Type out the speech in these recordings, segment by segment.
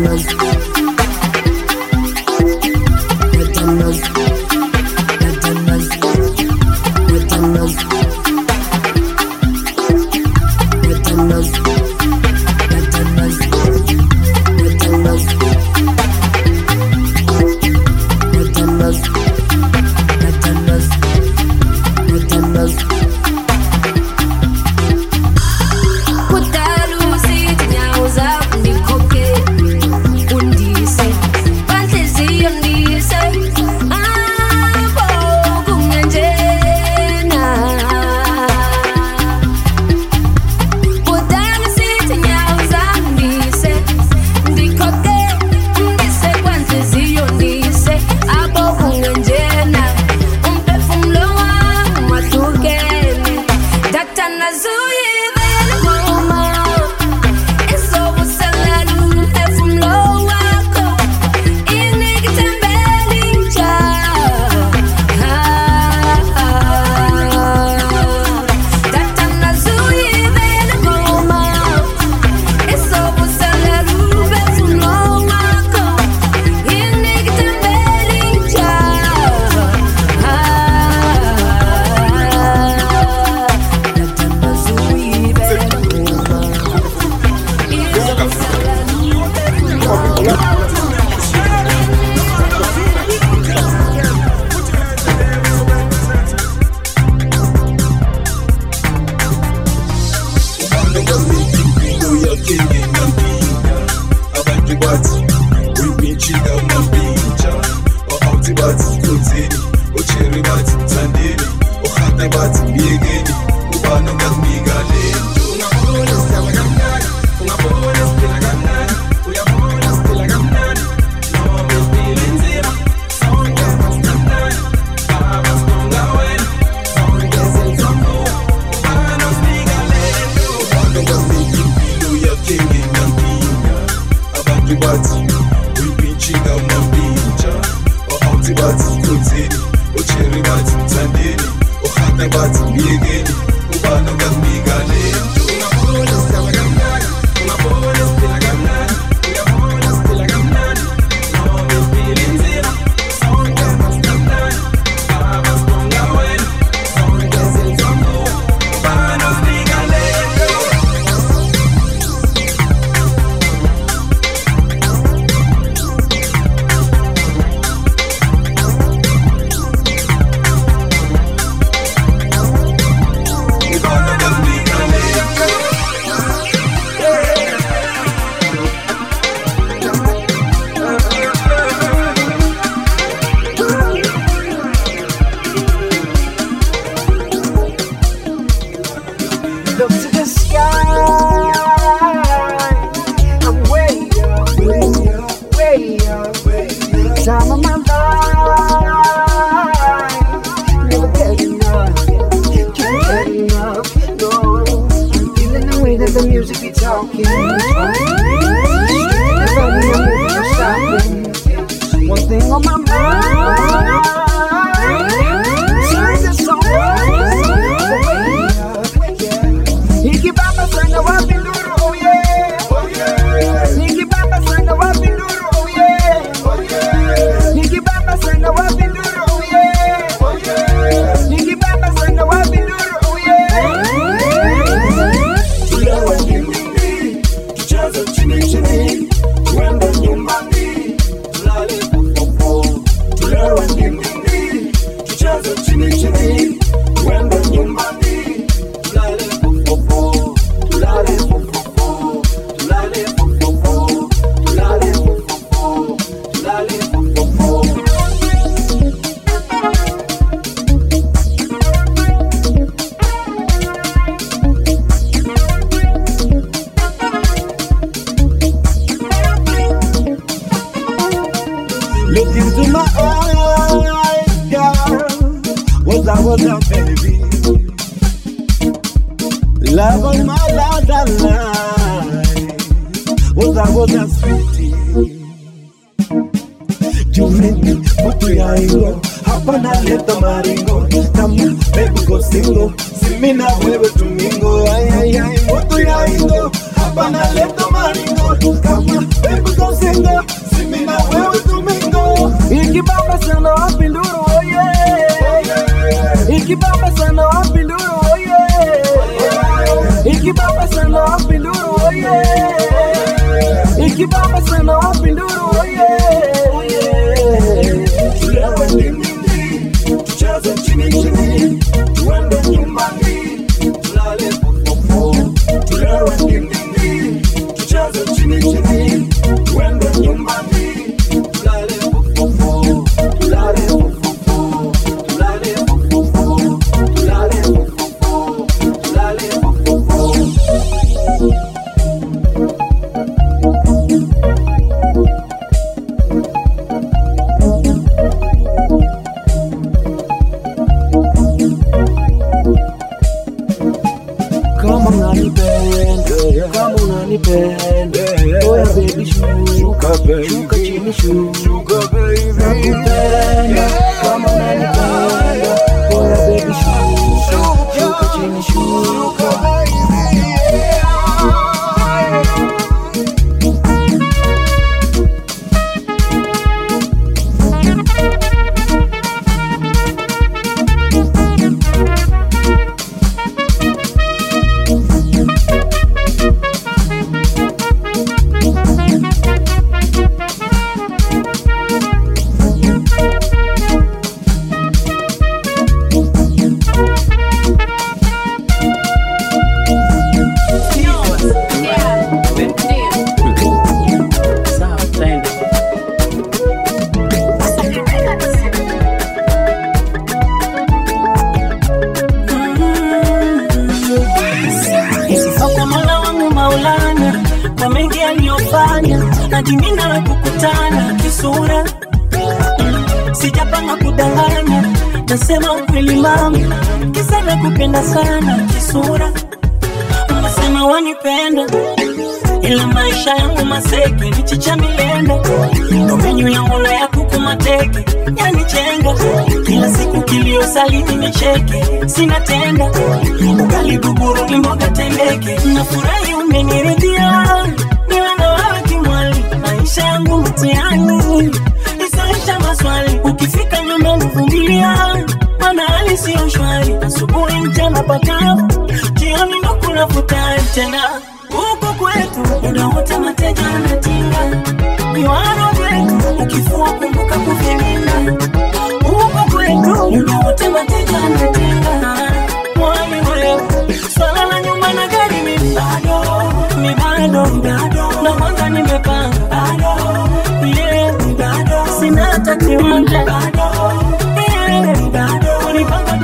love. Love all my life and life was I was just fifteen. You me put me on you. Hapa na leta maringo, tamu baby go single. Simi na wewe domingo, ay ay ay, moto ya indo. Hapa na leta maringo, tamu baby go single. Simi na wewe domingo. Ikibamba sana wapinduru, oh yeah. Ikibamba sana wapinduru. vale. Nasema ukweli mami, kisa na kupenda sana kisura. Unasema wanipenda ila maisha yangu maseke nichicha milenda ndo menyu yangu na ya kuku mateke yanichenga kila siku kilio salini nicheke sina tenda. Ugali guguru ni mboga na nafurahi umeniridhia na wewe kimwali maisha yangu mtihani isaisha maswali. Ukifika nyumbani vumilia mana hali siyo shwari. Asubuhi mchana pakavu jioni ndo kuna futari tena. Huko kwetu muda wote mateja anatinga miwano kwetu ukifua kumbuka kuvilinda huko kwetu muda wote mateja anatinga hata kiwanja ulipanga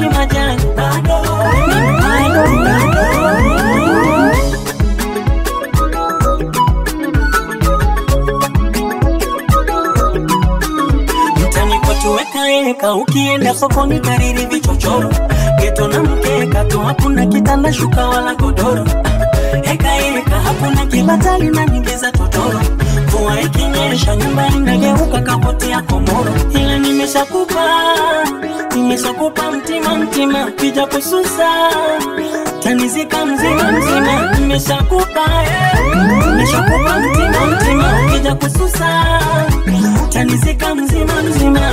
ukienda sokoni kariri vichochoro. Geto na mkeka tu hakuna kitanda shuka wala godoro. Hekaeka hakuna kibatali na nyingi za totoro mvua ikinyesha nyumba inageuka kapoti ya komoro. Ila nimeshakupa nimeshakupa mtima mtima kija kususa. Tanizika mzima mzima nimeshakupa nimeshakupa mtima mtima kija kususa. Tanizika mzima mzima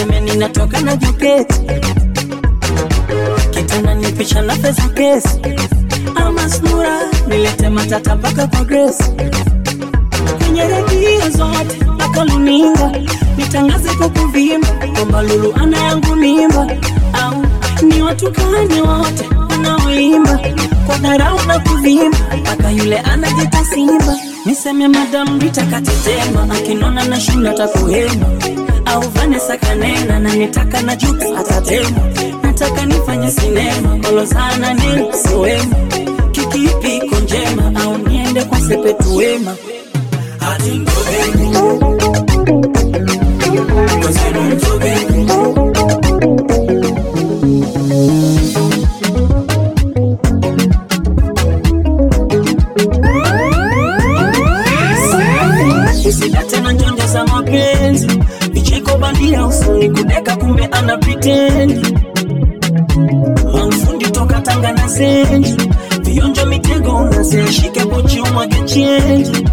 sura niseme ninatoka na juketi kitana nipisha na pesa kesi. Ama snura nilete matata mpaka kwa Grace. Kwenye redio zote mpaka luninga nitangaze kwa kuvimba kwamba Lulu ana yangu mimba. Au ni watukani wote wanaoimba? Kwa dharau na kuvimba mpaka yule anajita simba. Niseme Madam Rita akinona na shinda takuhema au Vanessa kanena na nitaka na Jux atatema nataka nifanye sinema kolo sana ni siwema kikipi iko njema au niende kwa sepetu wema? Tena njonjo za mapenzi bandia usoni kudeka kumbe ana pretend. Maufundi toka Tanga na Zenji vionjo mitego unazeshike pochi umwage chenji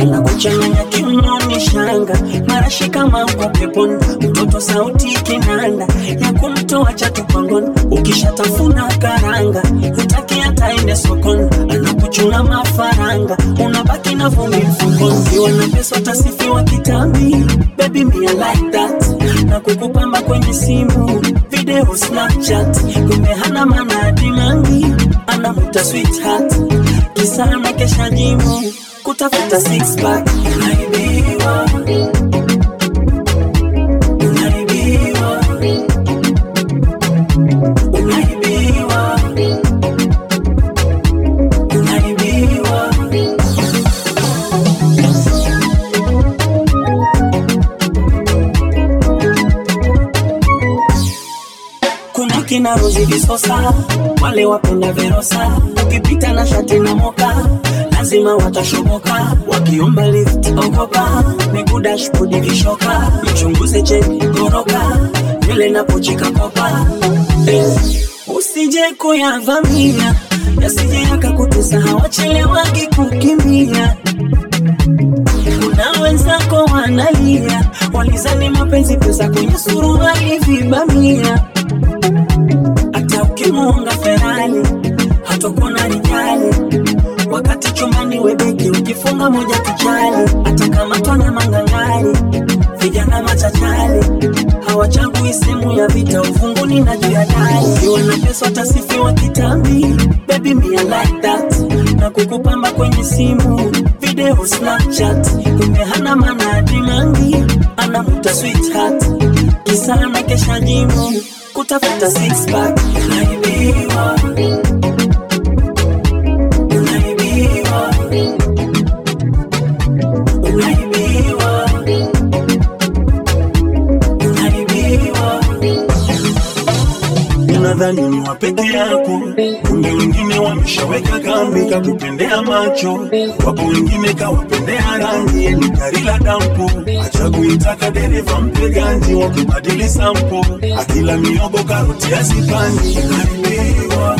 anakuchanganya kiunoni shanga marashi kama uko peponi mtoto sauti kinanda. Ya kumtoa chatu pangoni ukishatafuna karanga. Hutaki ataende sokon anakuchuna mafaranga. Unabaki na vumbi mfukoni. Ukiwa na pesa utasifiwa kitambi. Baby me I like that. Na kukupamba kwenye simu video snapchat. Kumbe hana maana ya dimangi anamuta sweetheart. Kisa na kesha jimu kutafuta six pack. Unaibiwa unaibiwa unaibiwa unaibiwa kuna kina Rozi Visosa, wale wapenda Verosa, ukipita na shati na moka lazima watashoboka, wakiomba lift ogopa, miguu dashboard ikishoka, mchunguze cheki goroka, vile na pochi kakopa. Eh, usije kuyavamia yasije yakakutesa, hawachelewagi kukimbia kuna wenzako wanalia, walizani mapenzi pesa kwenye suruali vibamia. Hata ukimuunga Ferrari rijali, wakati beki, ukifunga moja hata kama twana mangangari, vijana machachali hawachagui sehemu ya vita, ufunguni na juu ya dari. Ukiwa na pesa utasifiwa kitambi, baby me I like that, na kukupamba kwenye simu video Snapchat, kumbe hana maana ya dimangi, anamuta sweetheart, kisa na kesha jimu kutafuta six pack. Unaibiwa kakupendea macho, wapo wengine kawapendea rangi, ni gari la dampo, acha kuitaka dereva mpe ganji, wakibadili sampo, akila miogo karoti asipandi, unaibiwa